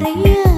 karya